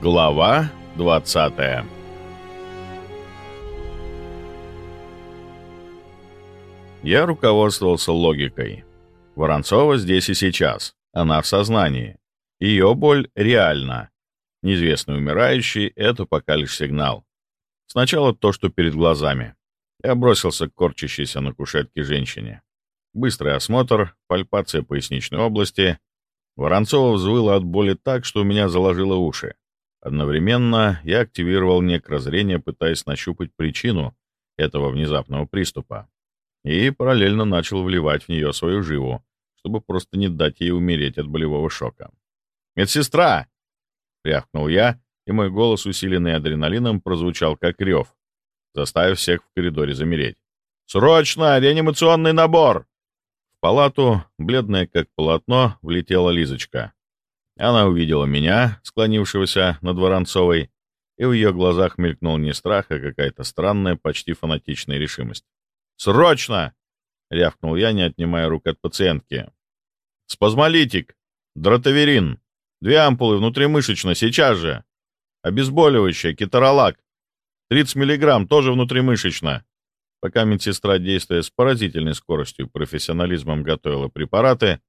Глава 20 Я руководствовался логикой. Воронцова здесь и сейчас. Она в сознании. Ее боль реальна. Неизвестный умирающий — это пока лишь сигнал. Сначала то, что перед глазами. Я бросился к корчащейся на кушетке женщине. Быстрый осмотр, пальпация поясничной области. Воронцова взвыла от боли так, что у меня заложило уши. Одновременно я активировал некрозрение, пытаясь нащупать причину этого внезапного приступа. И параллельно начал вливать в нее свою живу, чтобы просто не дать ей умереть от болевого шока. «Медсестра!» — рявкнул я, и мой голос, усиленный адреналином, прозвучал как рев, заставив всех в коридоре замереть. «Срочно! Реанимационный набор!» В палату, бледная как полотно, влетела Лизочка. Она увидела меня, склонившегося над Воронцовой, и в ее глазах мелькнул не страх, а какая-то странная, почти фанатичная решимость. «Срочно!» — рявкнул я, не отнимая рук от пациентки. «Спазмолитик! Дротаверин! Две ампулы внутримышечно, сейчас же! Обезболивающее, кетаролак! 30 миллиграмм, тоже внутримышечно!» Пока медсестра, действуя с поразительной скоростью и профессионализмом, готовила препараты,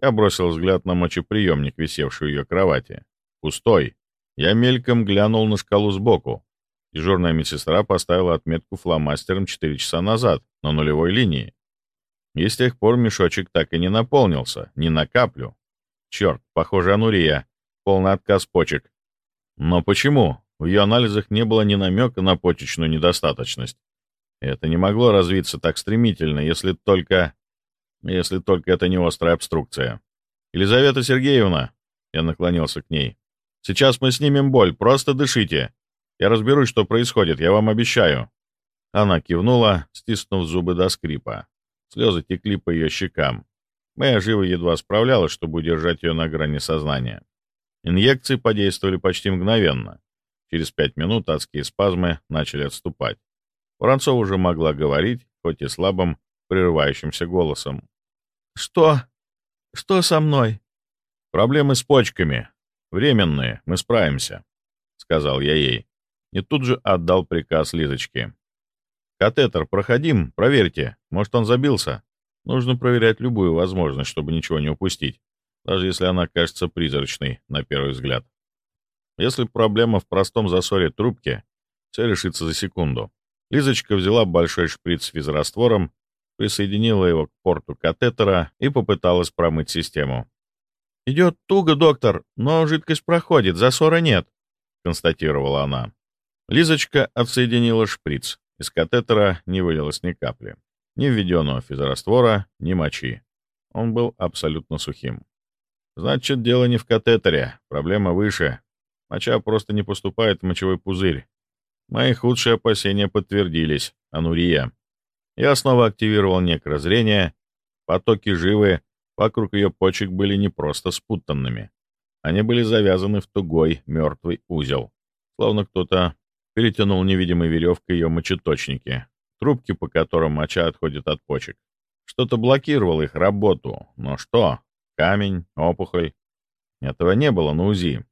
я бросил взгляд на мочеприемник, висевший у ее кровати. Пустой. Я мельком глянул на шкалу сбоку. Дежурная медсестра поставила отметку фломастером 4 часа назад, на нулевой линии. И с тех пор мешочек так и не наполнился, ни на каплю. Черт, похоже, анурия. Полный отказ почек. Но почему? В ее анализах не было ни намека на почечную недостаточность. Это не могло развиться так стремительно, если только... Если только это не острая обструкция. «Елизавета Сергеевна!» Я наклонился к ней. «Сейчас мы снимем боль, просто дышите. Я разберусь, что происходит, я вам обещаю». Она кивнула, стиснув зубы до скрипа. Слезы текли по ее щекам. Моя жива едва справлялась, чтобы удержать ее на грани сознания. Инъекции подействовали почти мгновенно. Через пять минут адские спазмы начали отступать. Воронцова уже могла говорить, хоть и слабым, прерывающимся голосом. «Что? Что со мной?» «Проблемы с почками. Временные, мы справимся», — сказал я ей. И тут же отдал приказ Лизочке. «Катетер проходим, проверьте. Может, он забился. Нужно проверять любую возможность, чтобы ничего не упустить, даже если она кажется призрачной, на первый взгляд. Если проблема в простом засоре трубки, все решится за секунду. Лизочка взяла большой шприц с физраствором присоединила его к порту катетера и попыталась промыть систему. «Идет туго, доктор, но жидкость проходит, засора нет», — констатировала она. Лизочка отсоединила шприц. Из катетера не вылилось ни капли. Ни введенного физраствора, ни мочи. Он был абсолютно сухим. Значит, дело не в катетере, проблема выше. Моча просто не поступает в мочевой пузырь. Мои худшие опасения подтвердились. Анурия. Я снова активировал некрозрение. Потоки живы вокруг ее почек были не просто спутанными. Они были завязаны в тугой, мертвый узел. Словно кто-то перетянул невидимой веревкой ее мочеточники, трубки, по которым моча отходит от почек. Что-то блокировало их работу. Но что? Камень, опухоль. Этого не было на УЗИ.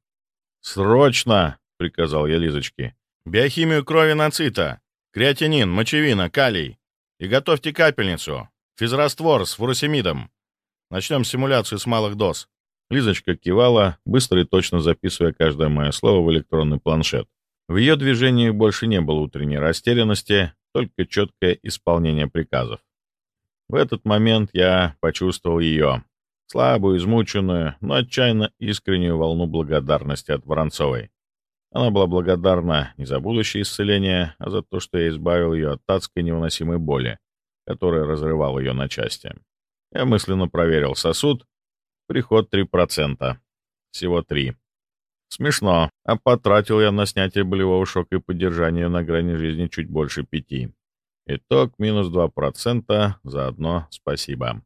«Срочно!» — приказал я Лизочке. «Биохимию крови нацита, креатинин, мочевина, калий. И готовьте капельницу. Физраствор с фуросемидом. Начнем симуляцию с малых доз». Лизочка кивала, быстро и точно записывая каждое мое слово в электронный планшет. В ее движениях больше не было утренней растерянности, только четкое исполнение приказов. В этот момент я почувствовал ее, слабую, измученную, но отчаянно искреннюю волну благодарности от Воронцовой. Она была благодарна не за будущее исцеление, а за то, что я избавил ее от адской невыносимой боли, которая разрывала ее на части. Я мысленно проверил сосуд. Приход 3%. Всего 3. Смешно, а потратил я на снятие болевого шока и поддержание на грани жизни чуть больше 5. Итог минус 2%, заодно спасибо.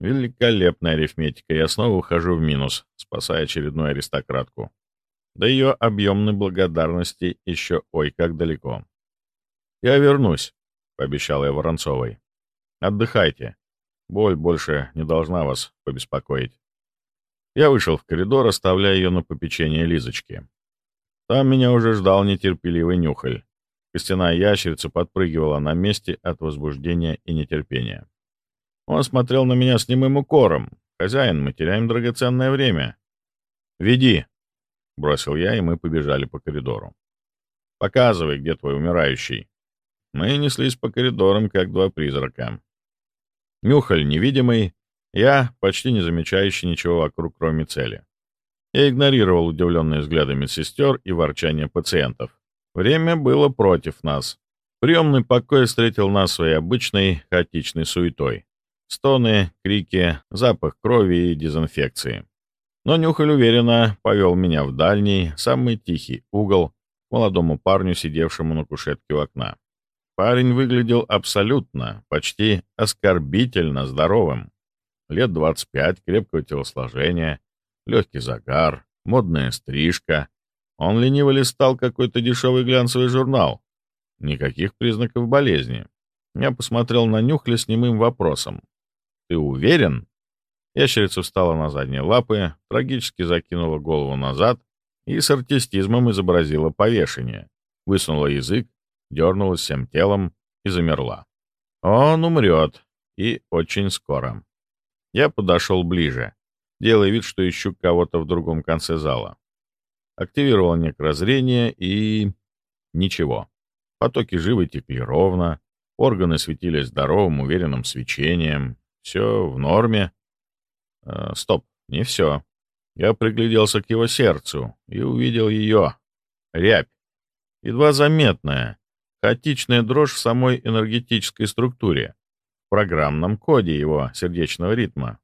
Великолепная арифметика, я снова ухожу в минус, спасая очередную аристократку. До ее объемной благодарности еще ой как далеко. «Я вернусь», — пообещал я Воронцовой. «Отдыхайте. Боль больше не должна вас побеспокоить». Я вышел в коридор, оставляя ее на попечение Лизочки. Там меня уже ждал нетерпеливый нюхаль. Костяная ящерица подпрыгивала на месте от возбуждения и нетерпения. Он смотрел на меня с немым укором. «Хозяин, мы теряем драгоценное время». «Веди», — бросил я, и мы побежали по коридору. «Показывай, где твой умирающий». Мы неслись по коридорам, как два призрака. Нюхаль невидимый, я, почти не замечающий ничего вокруг, кроме цели. Я игнорировал удивленные взгляды медсестер и ворчание пациентов. Время было против нас. Приемный покой встретил нас своей обычной хаотичной суетой. Стоны, крики, запах крови и дезинфекции. Но Нюхаль уверенно повел меня в дальний, самый тихий угол к молодому парню, сидевшему на кушетке у окна. Парень выглядел абсолютно, почти оскорбительно здоровым. Лет 25, крепкого телосложения, легкий загар, модная стрижка. Он лениво листал какой-то дешевый глянцевый журнал. Никаких признаков болезни. Я посмотрел на Нюхля с немым вопросом. «Ты уверен?» Ящерица встала на задние лапы, трагически закинула голову назад и с артистизмом изобразила повешение. Высунула язык, дернулась всем телом и замерла. Он умрет. И очень скоро. Я подошел ближе делая вид, что ищу кого-то в другом конце зала. Активировал некрозрение и... Ничего. Потоки живы текли ровно, органы светились здоровым, уверенным свечением. Все в норме. Э, стоп, не все. Я пригляделся к его сердцу и увидел ее. Рябь. Едва заметная, хаотичная дрожь в самой энергетической структуре, в программном коде его сердечного ритма.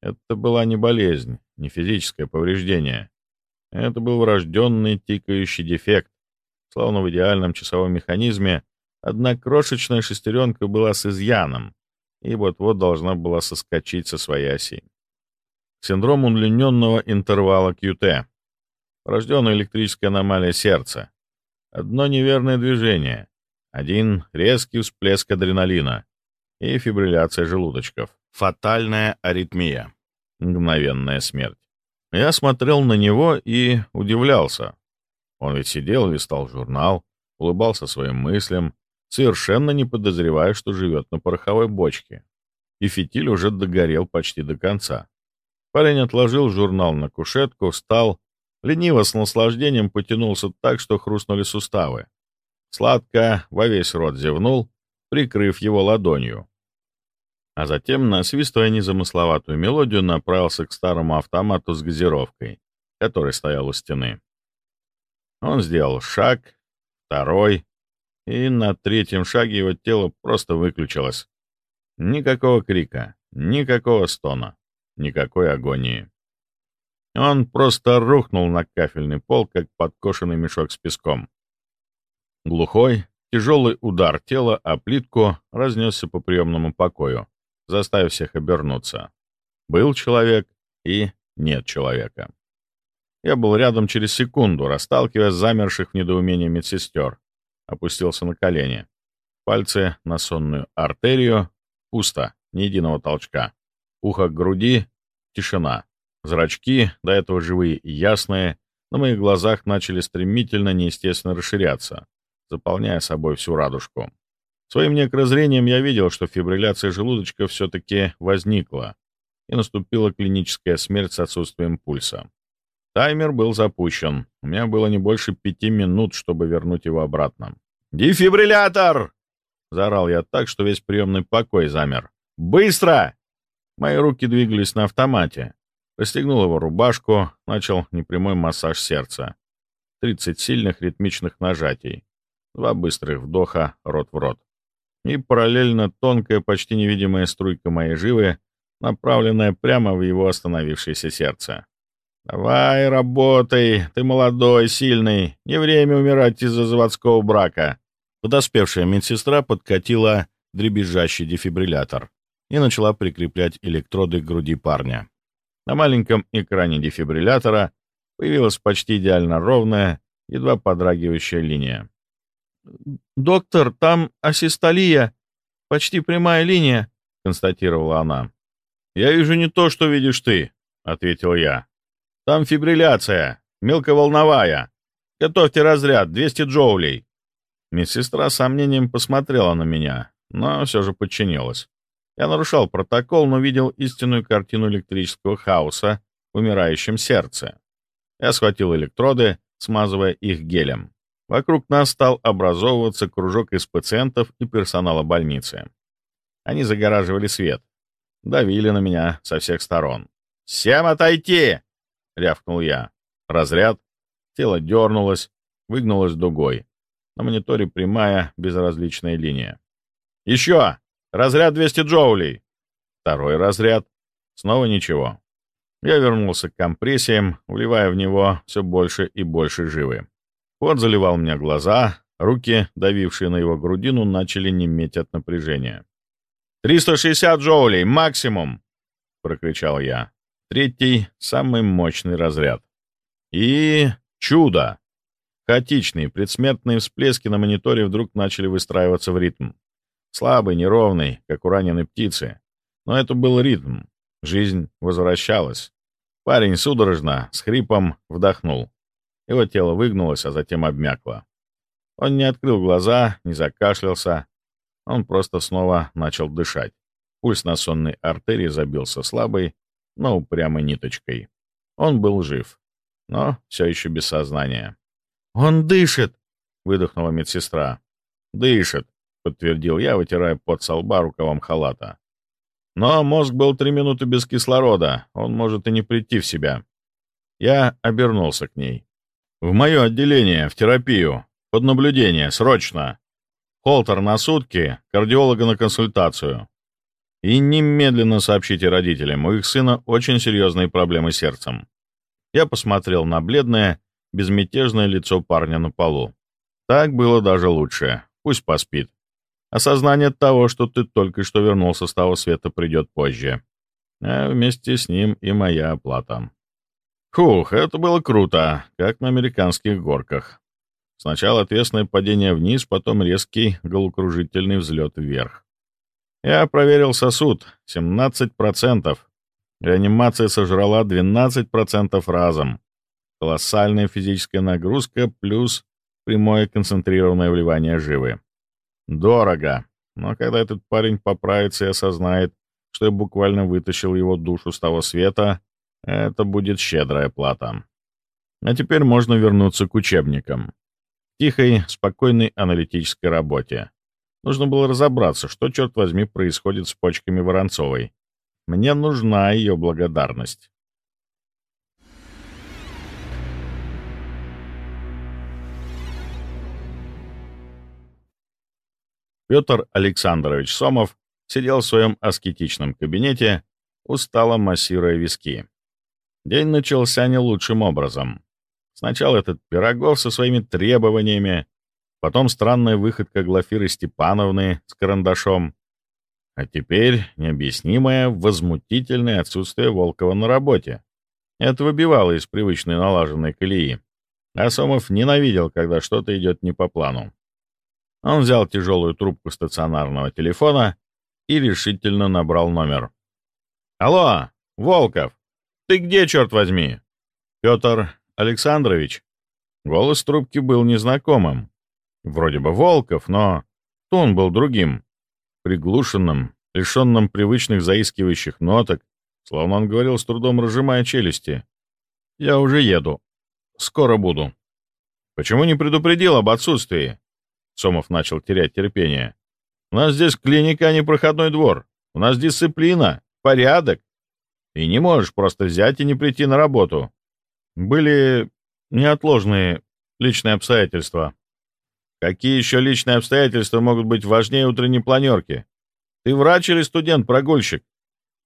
Это была не болезнь, не физическое повреждение. Это был врожденный тикающий дефект. Словно в идеальном часовом механизме, одна крошечная шестеренка была с изъяном и вот-вот должна была соскочить со своей оси. Синдром удлиненного интервала QT. Врожденная электрическая аномалия сердца. Одно неверное движение. Один резкий всплеск адреналина и фибрилляция желудочков. Фатальная аритмия мгновенная смерть. Я смотрел на него и удивлялся. Он ведь сидел, листал журнал, улыбался своим мыслям, совершенно не подозревая, что живет на пороховой бочке. И фитиль уже догорел почти до конца. Парень отложил журнал на кушетку, встал, лениво с наслаждением потянулся так, что хрустнули суставы. Сладко во весь рот зевнул, прикрыв его ладонью а затем, насвистывая незамысловатую мелодию, направился к старому автомату с газировкой, который стоял у стены. Он сделал шаг, второй, и на третьем шаге его тело просто выключилось. Никакого крика, никакого стона, никакой агонии. Он просто рухнул на кафельный пол, как подкошенный мешок с песком. Глухой, тяжелый удар тела о плитку разнесся по приемному покою, заставив всех обернуться. Был человек и нет человека. Я был рядом через секунду, расталкивая замерших в недоумении медсестер. Опустился на колени. Пальцы на сонную артерию. Пусто, ни единого толчка. Ухо к груди — тишина. Зрачки, до этого живые и ясные, на моих глазах начали стремительно, неестественно расширяться, заполняя собой всю радужку. Своим некрозрением я видел, что фибрилляция желудочка все-таки возникла, и наступила клиническая смерть с отсутствием пульса. Таймер был запущен. У меня было не больше пяти минут, чтобы вернуть его обратно. «Дефибриллятор!» — заорал я так, что весь приемный покой замер. «Быстро!» Мои руки двигались на автомате. Расстегнул его рубашку, начал непрямой массаж сердца. Тридцать сильных ритмичных нажатий. Два быстрых вдоха рот в рот и параллельно тонкая, почти невидимая струйка моей живы, направленная прямо в его остановившееся сердце. «Давай, работай, ты молодой, сильный, не время умирать из-за заводского брака». Подоспевшая медсестра подкатила дребезжащий дефибриллятор и начала прикреплять электроды к груди парня. На маленьком экране дефибриллятора появилась почти идеально ровная, едва подрагивающая линия. «Доктор, там асистолия, почти прямая линия», — констатировала она. «Я вижу не то, что видишь ты», — ответил я. «Там фибрилляция, мелковолновая. Готовьте разряд, 200 джоулей!» Медсестра с сомнением посмотрела на меня, но все же подчинилась. Я нарушал протокол, но видел истинную картину электрического хаоса в умирающем сердце. Я схватил электроды, смазывая их гелем. Вокруг нас стал образовываться кружок из пациентов и персонала больницы. Они загораживали свет, давили на меня со всех сторон. «Всем отойти!» — рявкнул я. Разряд. Тело дернулось, выгнулось дугой. На мониторе прямая, безразличная линия. «Еще! Разряд 200 джоулей!» Второй разряд. Снова ничего. Я вернулся к компрессиям, вливая в него все больше и больше живы. Пот заливал мне глаза, руки, давившие на его грудину, начали неметь от напряжения. «360 джоулей, максимум!» — прокричал я. Третий — самый мощный разряд. И... чудо! Хаотичные предсмертные всплески на мониторе вдруг начали выстраиваться в ритм. Слабый, неровный, как у раненой птицы. Но это был ритм. Жизнь возвращалась. Парень судорожно, с хрипом, вдохнул. Его тело выгнулось, а затем обмякло. Он не открыл глаза, не закашлялся. Он просто снова начал дышать. Пульс на сонной артерии забился слабой, но упрямой ниточкой. Он был жив, но все еще без сознания. «Он дышит!» — выдохнула медсестра. «Дышит», — подтвердил я, вытирая пот со лба рукавом халата. «Но мозг был три минуты без кислорода, он может и не прийти в себя». Я обернулся к ней. «В мое отделение, в терапию, под наблюдение, срочно. Холтер на сутки, кардиолога на консультацию. И немедленно сообщите родителям, у их сына очень серьезные проблемы с сердцем». Я посмотрел на бледное, безмятежное лицо парня на полу. Так было даже лучше. Пусть поспит. Осознание того, что ты только что вернулся с того света, придет позже. А вместе с ним и моя оплата. Фух, это было круто, как на американских горках. Сначала ответственное падение вниз, потом резкий головокружительный взлет вверх. Я проверил сосуд. 17%. Реанимация сожрала 12% разом. Колоссальная физическая нагрузка плюс прямое концентрированное вливание живы. Дорого. Но когда этот парень поправится и осознает, что я буквально вытащил его душу с того света, это будет щедрая плата. А теперь можно вернуться к учебникам. Тихой, спокойной аналитической работе. Нужно было разобраться, что, черт возьми, происходит с почками Воронцовой. Мне нужна ее благодарность. Петр Александрович Сомов сидел в своем аскетичном кабинете, устало массируя виски. День начался не лучшим образом. Сначала этот Пирогов со своими требованиями, потом странная выходка Глафиры Степановны с карандашом, а теперь необъяснимое, возмутительное отсутствие Волкова на работе. Это выбивало из привычной налаженной колеи. Асомов ненавидел, когда что-то идет не по плану. Он взял тяжелую трубку стационарного телефона и решительно набрал номер. «Алло, Волков!» «Ты где, черт возьми?» «Петр Александрович». Голос трубки был незнакомым. Вроде бы Волков, но тон был другим. Приглушенным, лишенным привычных заискивающих ноток, словно он говорил с трудом разжимая челюсти. «Я уже еду. Скоро буду». «Почему не предупредил об отсутствии?» Сомов начал терять терпение. «У нас здесь клиника, а не проходной двор. У нас дисциплина, порядок. И не можешь просто взять и не прийти на работу. Были неотложные личные обстоятельства. Какие еще личные обстоятельства могут быть важнее утренней планерки? Ты врач или студент-прогульщик?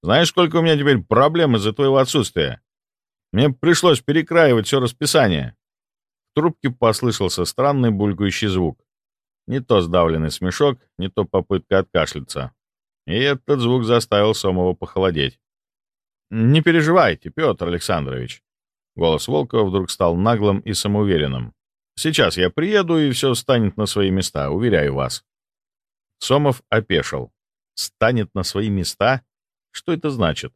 Знаешь, сколько у меня теперь проблем из-за твоего отсутствия? Мне пришлось перекраивать все расписание. В трубке послышался странный булькающий звук. Не то сдавленный смешок, не то попытка откашляться. И этот звук заставил Сомова похолодеть. «Не переживайте, Петр Александрович». Голос Волкова вдруг стал наглым и самоуверенным. «Сейчас я приеду, и все станет на свои места, уверяю вас». Сомов опешил. «Станет на свои места? Что это значит?»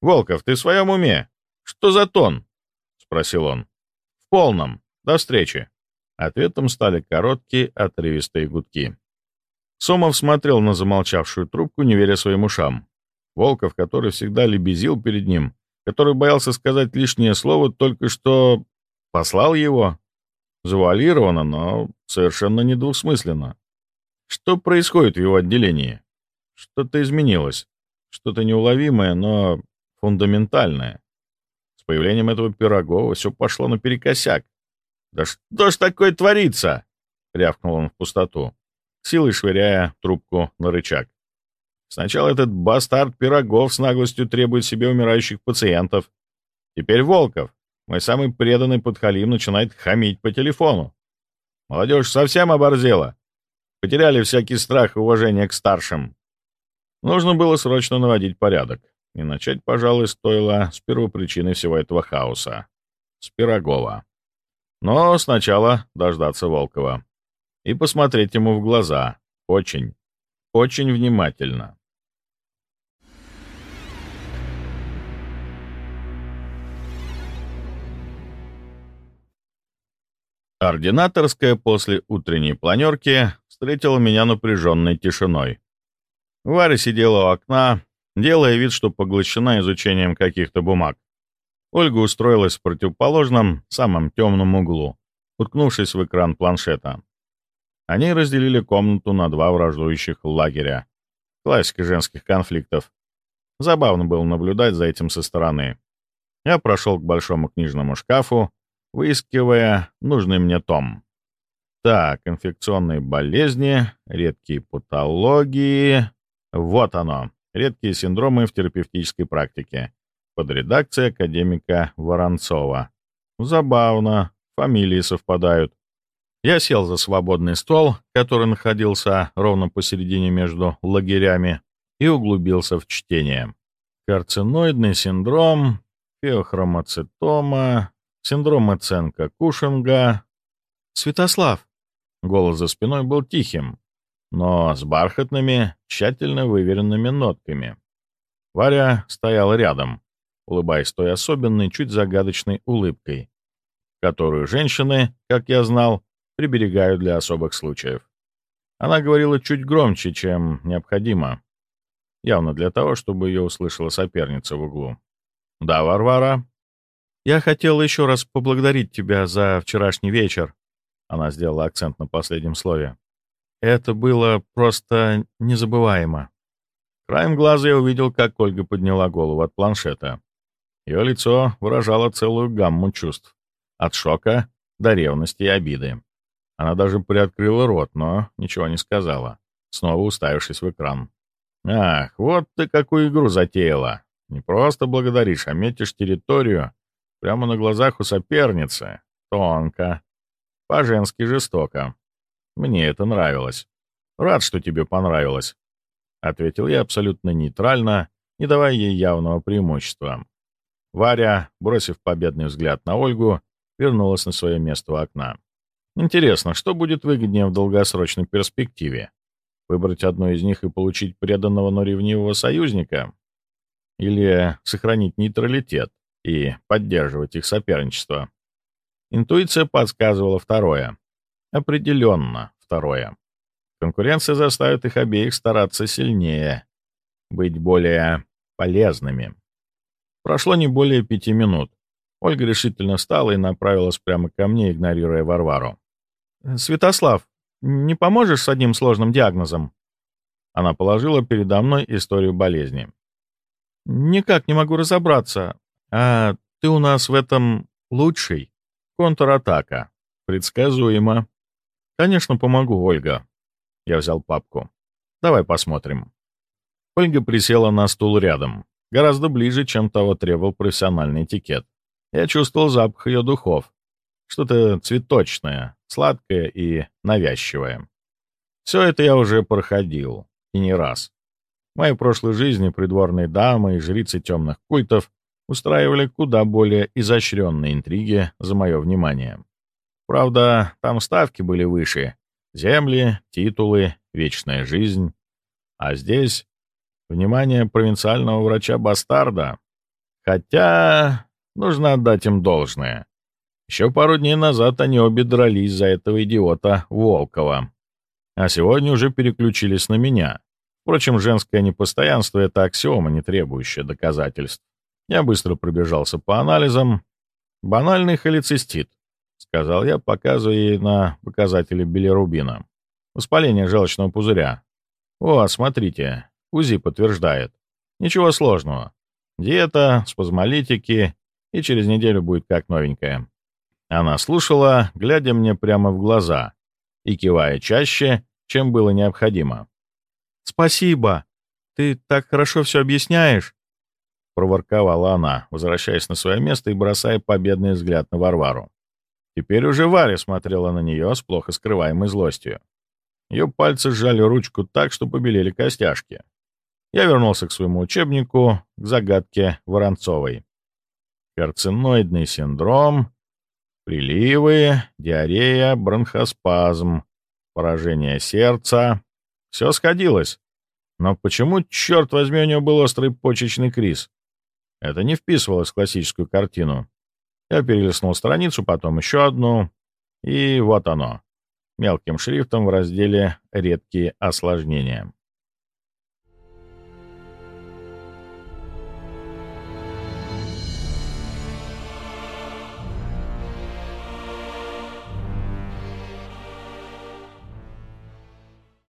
«Волков, ты в своем уме? Что за тон?» — спросил он. «В полном. До встречи». Ответом стали короткие, отрывистые гудки. Сомов смотрел на замолчавшую трубку, не веря своим ушам. Волков, который всегда лебезил перед ним, который боялся сказать лишнее слово, только что послал его. Завуалировано, но совершенно недвусмысленно. Что происходит в его отделении? Что-то изменилось. Что-то неуловимое, но фундаментальное. С появлением этого Пирогова все пошло наперекосяк. «Да что ж такое творится?» — рявкнул он в пустоту, силой швыряя трубку на рычаг. Сначала этот бастард Пирогов с наглостью требует себе умирающих пациентов. Теперь Волков, мой самый преданный подхалим, начинает хамить по телефону. Молодежь совсем оборзела. Потеряли всякий страх и уважение к старшим. Нужно было срочно наводить порядок. И начать, пожалуй, стоило с первопричины всего этого хаоса. С Пирогова. Но сначала дождаться Волкова. И посмотреть ему в глаза. Очень, очень внимательно. Ординаторская после утренней планерки встретила меня напряженной тишиной. Варя сидела у окна, делая вид, что поглощена изучением каких-то бумаг. Ольга устроилась в противоположном, самом темном углу, уткнувшись в экран планшета. Они разделили комнату на два враждующих лагеря. Классика женских конфликтов. Забавно было наблюдать за этим со стороны. Я прошел к большому книжному шкафу, выискивая нужный мне том. Так, инфекционные болезни, редкие патологии. Вот оно. Редкие синдромы в терапевтической практике. Под редакцией академика Воронцова. Забавно. Фамилии совпадают. Я сел за свободный стол, который находился ровно посередине между лагерями, и углубился в чтение. Карциноидный синдром, феохромоцитома, синдром оценка Кушинга. «Святослав!» Голос за спиной был тихим, но с бархатными, тщательно выверенными нотками. Варя стояла рядом, улыбаясь той особенной, чуть загадочной улыбкой, которую женщины, как я знал, приберегают для особых случаев. Она говорила чуть громче, чем необходимо, явно для того, чтобы ее услышала соперница в углу. «Да, Варвара?» «Я хотела еще раз поблагодарить тебя за вчерашний вечер», она сделала акцент на последнем слове. «Это было просто незабываемо». Краем глаза я увидел, как Ольга подняла голову от планшета. Ее лицо выражало целую гамму чувств. От шока до ревности и обиды. Она даже приоткрыла рот, но ничего не сказала, снова уставившись в экран. «Ах, вот ты какую игру затеяла! Не просто благодаришь, а метишь территорию Прямо на глазах у соперницы. Тонко. По-женски жестоко. Мне это нравилось. Рад, что тебе понравилось. Ответил я абсолютно нейтрально, не давая ей явного преимущества. Варя, бросив победный взгляд на Ольгу, вернулась на свое место у окна. Интересно, что будет выгоднее в долгосрочной перспективе? Выбрать одну из них и получить преданного, но ревнивого союзника? Или сохранить нейтралитет? и поддерживать их соперничество. Интуиция подсказывала второе. Определенно второе. Конкуренция заставит их обеих стараться сильнее, быть более полезными. Прошло не более пяти минут. Ольга решительно встала и направилась прямо ко мне, игнорируя Варвару. «Святослав, не поможешь с одним сложным диагнозом?» Она положила передо мной историю болезни. «Никак не могу разобраться. «А ты у нас в этом лучший?» «Контратака. Предсказуемо». «Конечно, помогу, Ольга». Я взял папку. «Давай посмотрим». Ольга присела на стул рядом, гораздо ближе, чем того требовал профессиональный этикет. Я чувствовал запах ее духов. Что-то цветочное, сладкое и навязчивое. Все это я уже проходил, и не раз. В моей прошлой жизни придворные дамы и жрицы темных культов устраивали куда более изощренные интриги за мое внимание. Правда, там ставки были выше. Земли, титулы, вечная жизнь. А здесь внимание провинциального врача-бастарда. Хотя нужно отдать им должное. Еще пару дней назад они обе дрались за этого идиота Волкова. А сегодня уже переключились на меня. Впрочем, женское непостоянство — это аксиома, не требующая доказательств. Я быстро пробежался по анализам. Банальный холецистит, — сказал я, показывая ей на показатели билирубина. Воспаление желчного пузыря. О, смотрите, УЗИ подтверждает. Ничего сложного. Диета, спазмолитики, и через неделю будет как новенькая. Она слушала, глядя мне прямо в глаза и кивая чаще, чем было необходимо. «Спасибо! Ты так хорошо все объясняешь!» — проворковала она, возвращаясь на свое место и бросая победный взгляд на Варвару. Теперь уже Варя смотрела на нее с плохо скрываемой злостью. Ее пальцы сжали ручку так, что побелели костяшки. Я вернулся к своему учебнику, к загадке Воронцовой. Карциноидный синдром, приливы, диарея, бронхоспазм, поражение сердца. Все сходилось. Но почему, черт возьми, у него был острый почечный криз? Это не вписывалось в классическую картину. Я перелистнул страницу, потом еще одну, и вот оно, мелким шрифтом в разделе «Редкие осложнения».